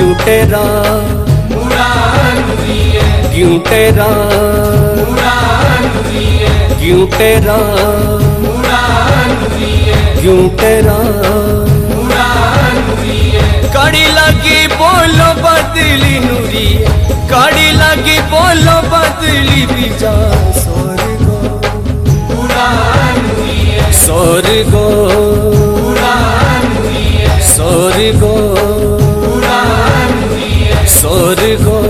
तेरा? क्यों तेरा? क्यों तेरा? क्यों तेरा? कड़ी लगी बोलो बदली नूरी। कड़ी लगी बोलो बदली बीजा। स्वर्गो। स्वर्गो। स्वर्गो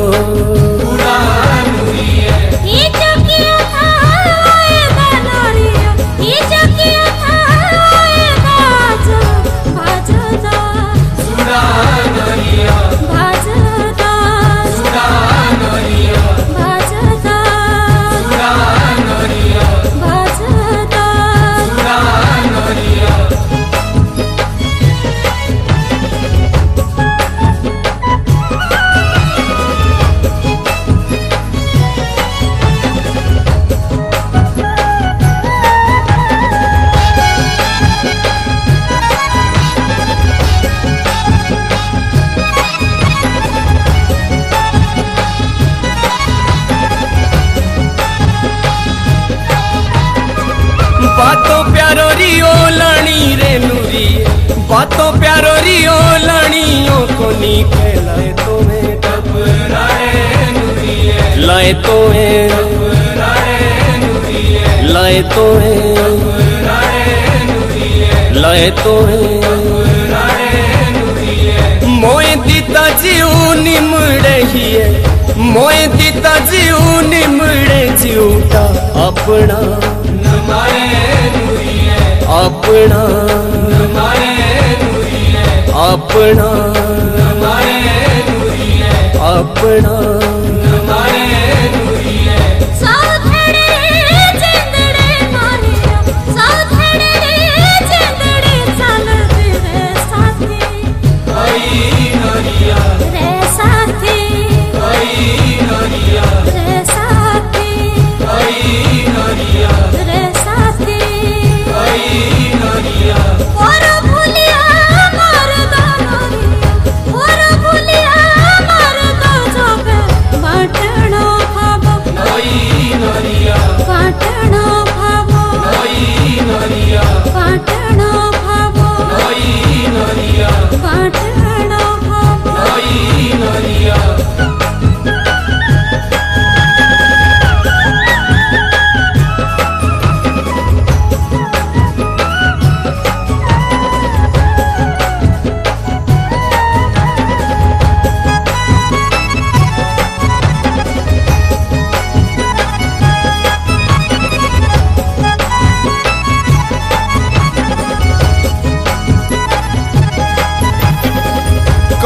बातों प्यारो रियो लणी रे नूरी बातों प्यारो रियो लणियों को नी लाए तो लाए तो लाए तो लाए तो मोए दीता जीव निमड़े ही मोए दीता जीव निमड़े जीवटा अपना। अपना अपना अपना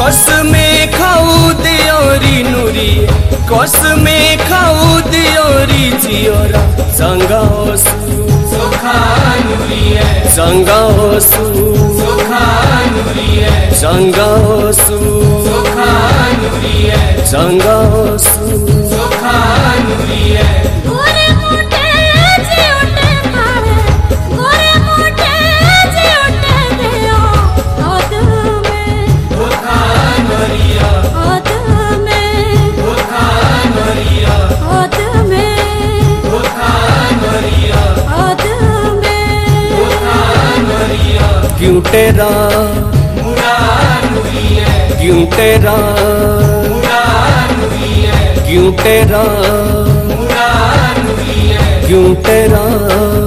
कस में खाऊ दियोरी नूरी कस में खाऊ दियोरी जियोरा संगाओसु संगाओसु संगाओसु संगाओसु गोरे मोटे में क्यों तेरा क्यों तेरा क्यों तेरा क्यों तेरा